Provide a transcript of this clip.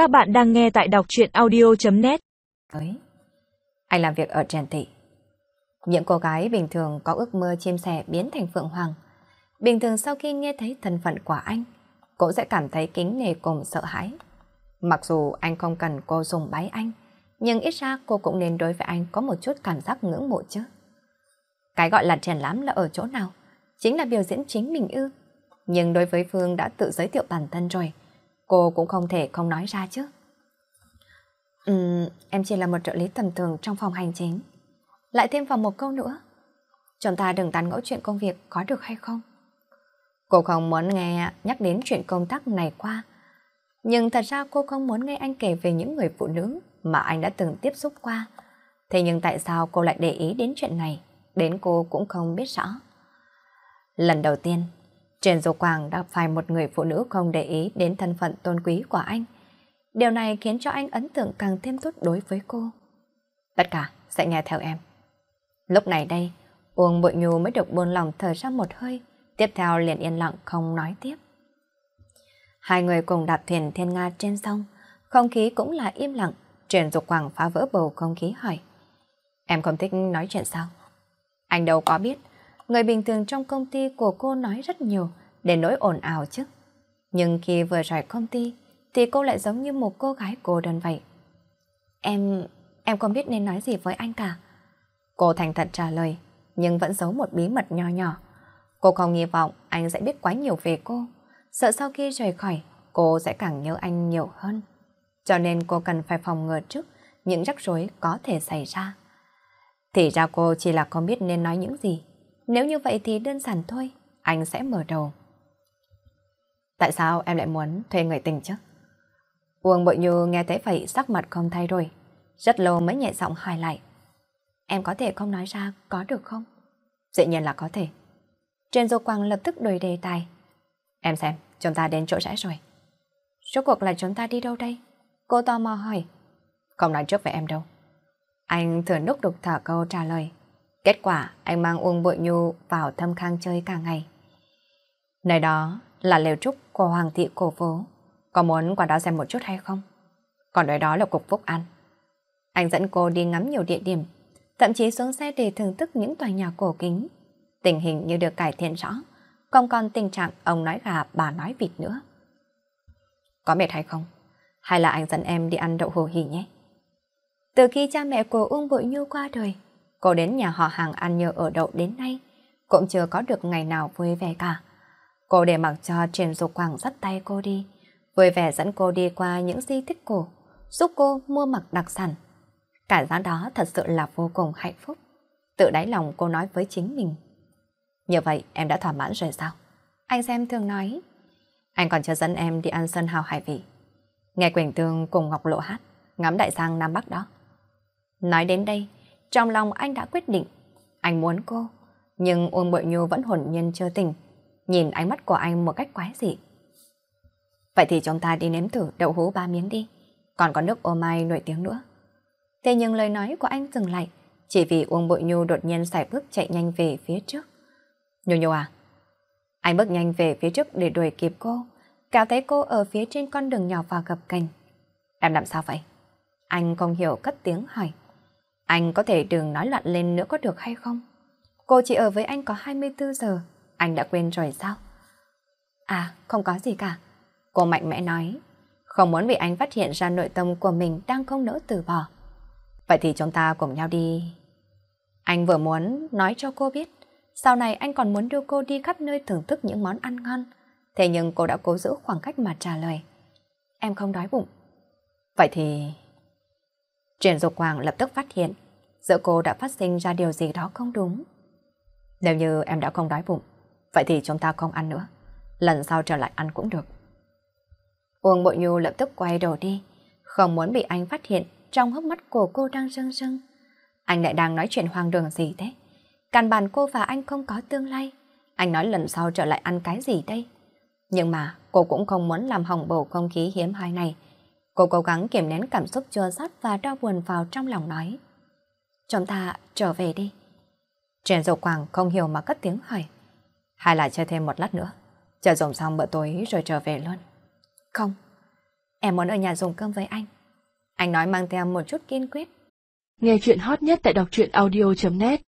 Các bạn đang nghe tại đọc truyện audio.net anh làm việc ở Trần Thị. Những cô gái bình thường có ước mơ chim sẻ biến thành phượng hoàng. Bình thường sau khi nghe thấy thân phận của anh, cô sẽ cảm thấy kính nề cùng sợ hãi. Mặc dù anh không cần cô dùng bái anh, nhưng ít ra cô cũng nên đối với anh có một chút cảm giác ngưỡng mộ chứ. Cái gọi là triển lãm là ở chỗ nào? Chính là biểu diễn chính mình ư. Nhưng đối với Phương đã tự giới thiệu bản thân rồi, cô cũng không thể không nói ra chứ. Ừm, em chỉ là một trợ lý tầm thường trong phòng hành chính. Lại thêm vào một câu nữa. Chúng ta đừng tán gẫu chuyện công việc có được hay không? Cô không muốn nghe nhắc đến chuyện công tác này qua. Nhưng thật ra cô không muốn nghe anh kể về những người phụ nữ mà anh đã từng tiếp xúc qua. Thế nhưng tại sao cô lại để ý đến chuyện này? Đến cô cũng không biết rõ. Lần đầu tiên, trên Dục Quang đã phải một người phụ nữ không để ý đến thân phận tôn quý của anh. Điều này khiến cho anh ấn tượng càng thêm tốt đối với cô. Tất cả sẽ nghe theo em. Lúc này đây, Uông Bội Nhu mới được buông lòng thở ra một hơi, tiếp theo liền yên lặng không nói tiếp. Hai người cùng đạp thuyền thiên nga trên sông, không khí cũng là im lặng, truyền dục Quang phá vỡ bầu không khí hỏi. Em không thích nói chuyện sao? Anh đâu có biết, người bình thường trong công ty của cô nói rất nhiều, để nỗi ồn ào chứ. Nhưng khi vừa rời công ty, thì cô lại giống như một cô gái cô đơn vậy. Em, em không biết nên nói gì với anh cả. Cô thành thật trả lời, nhưng vẫn giấu một bí mật nho nhỏ. Cô không hy vọng anh sẽ biết quá nhiều về cô, sợ sau khi rời khỏi, cô sẽ càng nhớ anh nhiều hơn. Cho nên cô cần phải phòng ngừa trước những rắc rối có thể xảy ra. Thì ra cô chỉ là không biết nên nói những gì. Nếu như vậy thì đơn giản thôi, anh sẽ mở đầu. Tại sao em lại muốn thuê người tình chứ? Uông Bội Như nghe thấy vậy sắc mặt không thay đổi. Rất lâu mới nhẹ giọng hỏi lại. Em có thể không nói ra có được không? Dĩ nhiên là có thể. Trên dô quang lập tức đổi đề tài. Em xem, chúng ta đến chỗ rẽ rồi. Rốt cuộc là chúng ta đi đâu đây? Cô tò mò hỏi. Không nói trước với em đâu. Anh thừa lúc đục thở câu trả lời. Kết quả anh mang Uông Bội Nhu vào thâm khang chơi cả ngày. Nơi đó là lều trúc của Hoàng thị cổ phố. Có muốn qua đó xem một chút hay không? Còn nơi đó là cục Phúc An. Anh dẫn cô đi ngắm nhiều địa điểm, thậm chí xuống xe để thưởng thức những tòa nhà cổ kính. Tình hình như được cải thiện rõ, không còn tình trạng ông nói gà bà nói vịt nữa. Có mệt hay không? Hay là anh dẫn em đi ăn đậu hồ hỉ nhé? Từ khi cha mẹ của Uông Bội Nhu qua đời, cô đến nhà họ hàng ăn nhờ ở đậu đến nay, cũng chưa có được ngày nào vui vẻ cả. Cô để mặc cho trần Dục Quảng dắt tay cô đi, vui vẻ dẫn cô đi qua những di tích cổ, giúp cô mua mặc đặc sản. Cả giá đó thật sự là vô cùng hạnh phúc. Tự đáy lòng cô nói với chính mình. Như vậy em đã thỏa mãn rồi sao? Anh xem thường nói. Anh còn chưa dẫn em đi ăn sân hào hải vị. Nghe Quỳnh Tương cùng Ngọc Lộ hát, ngắm đại sang Nam Bắc đó. Nói đến đây, trong lòng anh đã quyết định. Anh muốn cô, nhưng Uông Bội Nhu vẫn hồn nhiên chưa tỉnh, nhìn ánh mắt của anh một cách quái dị. Vậy thì chúng ta đi nếm thử đậu hú ba miếng đi, còn có nước ô mai nổi tiếng nữa. Thế nhưng lời nói của anh dừng lại, chỉ vì Uông Bội Nhu đột nhiên xài bước chạy nhanh về phía trước. Nhu Nhu à? Anh bước nhanh về phía trước để đuổi kịp cô, kéo thấy cô ở phía trên con đường nhỏ và gập cành. Em làm sao vậy? Anh không hiểu cất tiếng hỏi. Anh có thể đừng nói loạn lên nữa có được hay không? Cô chỉ ở với anh có 24 giờ, anh đã quên rồi sao? À, không có gì cả. Cô mạnh mẽ nói, không muốn bị anh phát hiện ra nội tâm của mình đang không nỡ từ bỏ. Vậy thì chúng ta cùng nhau đi. Anh vừa muốn nói cho cô biết, sau này anh còn muốn đưa cô đi khắp nơi thưởng thức những món ăn ngon. Thế nhưng cô đã cố giữ khoảng cách mà trả lời. Em không đói bụng. Vậy thì... truyền Dục Hoàng lập tức phát hiện giữa cô đã phát sinh ra điều gì đó không đúng. Nếu như em đã không đói bụng, vậy thì chúng ta không ăn nữa. Lần sau trở lại ăn cũng được. Uông Bội Nhu lập tức quay đầu đi, không muốn bị anh phát hiện trong hốc mắt của cô đang rưng rưng. Anh lại đang nói chuyện hoang đường gì thế? Căn bản cô và anh không có tương lai. Anh nói lần sau trở lại ăn cái gì đây? Nhưng mà cô cũng không muốn làm hỏng bầu không khí hiếm hoi này. Cô cố gắng kiềm nén cảm xúc chua xót và đau buồn vào trong lòng nói. Chúng ta trở về đi. Trần Dục Quảng không hiểu mà cất tiếng hỏi. Hay là chơi thêm một lát nữa, chờ dùng xong bữa tối rồi trở về luôn. Không. Em muốn ở nhà dùng cơm với anh. Anh nói mang theo một chút kiên quyết. Nghe chuyện hot nhất tại đọc truyện audio.net